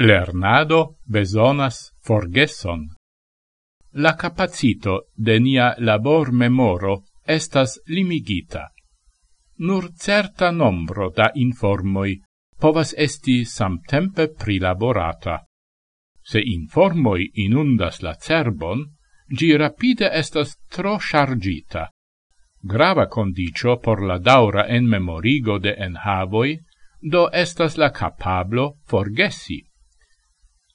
Lernado besonas forgeson. La capacito de nia labor memoro estas limigita. Nur certa nombro da informoi povas esti samtempe prilaborata. Se informoi inundas la cerbon, gi rapide estas tro chargita. Grava condicio por la daura en memorigo de enhavoi, do estas la capablo forgesi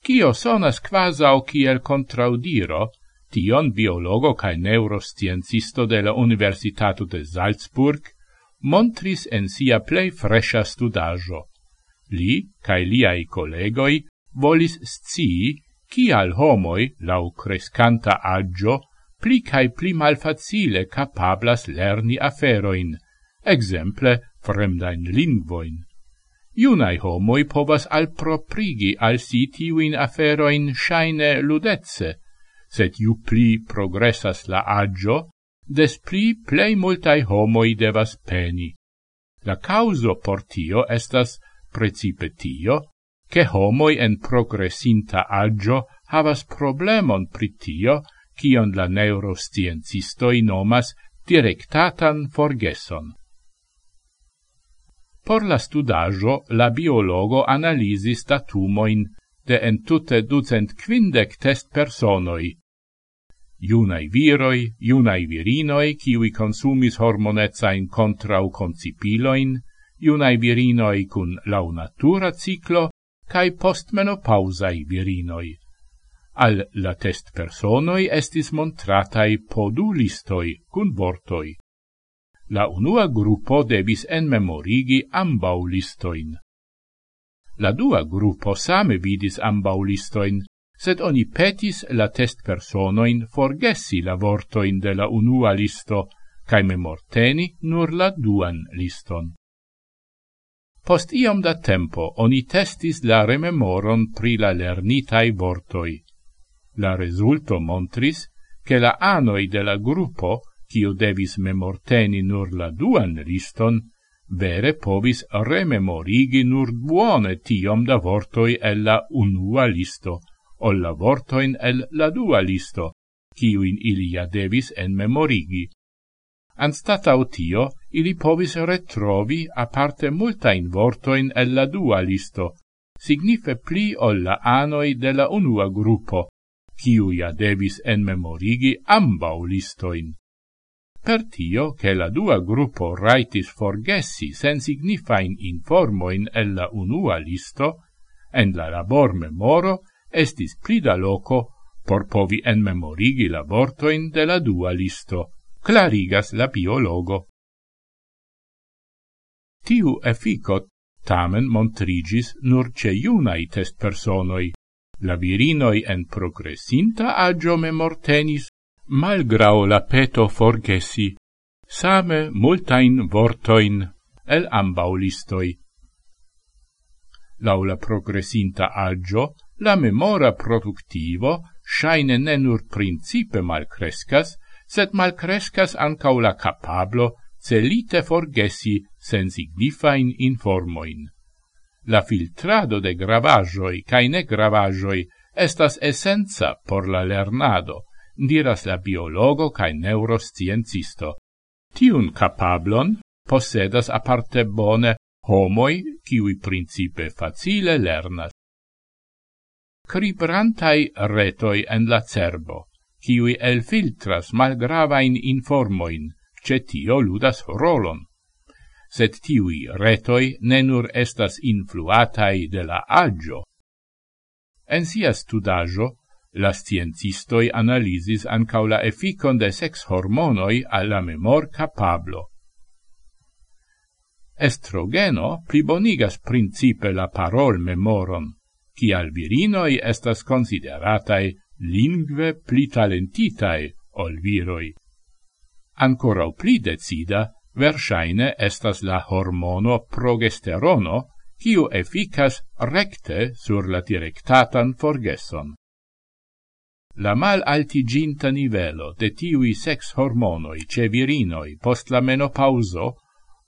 cio sonas quasau kiel contraudiro, tion biologo cae neurosciencisto de la Universitatu de Salzburg montris en sia plei fresha studajo. Li, cae liai collegoi, volis scii cial homoi, lau crescanta agio, pli cae pli malfacile capablas lerni aferoin, exemple fremdain lingvoin. Iunai homoi povas alproprigi al si tiuin aferoin shaine ludezze, set iu pli progressas la agio, des pli plei multai homoi devas peni. La causo por tio estas precipe tio, che homoi en progressinta agio havas problemon pri tio, cion la neurosciencistoi nomas directatan forgeson. Por la studajo la biologo analisis datumoin de entute ducent quindec test personoi. Iunai viroi, iunai virinoi, kiwi consumis hormonetzain contrau concipiloin, iunai virinoi cun launatura ciclo, cae postmenopausai virinoi. Al la test personoi estis montratai po listoi cun vortoi la unua gruppo devis enmemorigi ambau listoin. La dua gruppo same vidis ambau listoin, sed oni petis la test personoin forgessi la vortoin de la unua listo, cae memorteni nur la duan liston. Post iom da tempo oni testis la rememoron pri la lernitai vortoi. La resulto montris che la anoi de la gruppo kiu devis memorteni nur la duan liston, vere povis rememorigi nur buone tiom da vortoi el la unua listo, o la vortoin el la dua listo, kiuin ilia devis en memorigi. Anstatau tio, ili povis retrovi aparte multain vortoin el la dua listo, signife pli o la anoi de la unua gruppo, kiuia devis en memorigi ambau listoin per tio che la dua gruppo raitis forgessi sen signifain informoin el la unua listo, en la labor memoro estis plida loco por povi en memorigi la vortoin de la dua listo, clarigas la biologo. Tiu effico tamen montrigis nur ce iunai test personoi, la virinoi en progressinta agio memortenis malgrau la peto forgesi, same multain vortoin el ambau listoi. Laula progressinta agio, la memora productivo shaine ne nur principe malcrescas, sed malcrescas ancau la capablo celite forgesi sen signifain informoin. La filtrado de gravajoi cae ne gravajoi estas essenza por la lernado, diras la biologo cae neurosciencisto. Tiun capablon posedas aparte bone homoi, kiwi principe facile lernas. Cribrantai retoi en la cerbo, kiwi elfiltras malgravain informoin, ce tio ludas rolon. Sed tiui retoi ne nur estas influatai de la agio. En sia studajo, La sciencistoi analisis ancau la efficon de sex hormonoi alla memor capablo. Estrogeno plibonigas principe la parol-memoron, kial virinoi estas consideratai lingve pli talentitae ol viroi. Ancora pli decida, versaine estas la hormono progesterono, kiu efficas recte sur la directatan forgeson. La mal altiginta nivelo de tiui sex hormonoi ce virinoi post la menopauso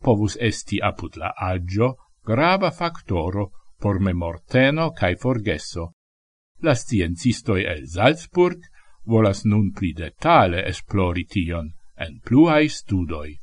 povus esti apud la agio grava factoro por memorteno cae forgesso. La sciencistoi el Salzburg volas nun pli detale esplori tion en pluai studoi.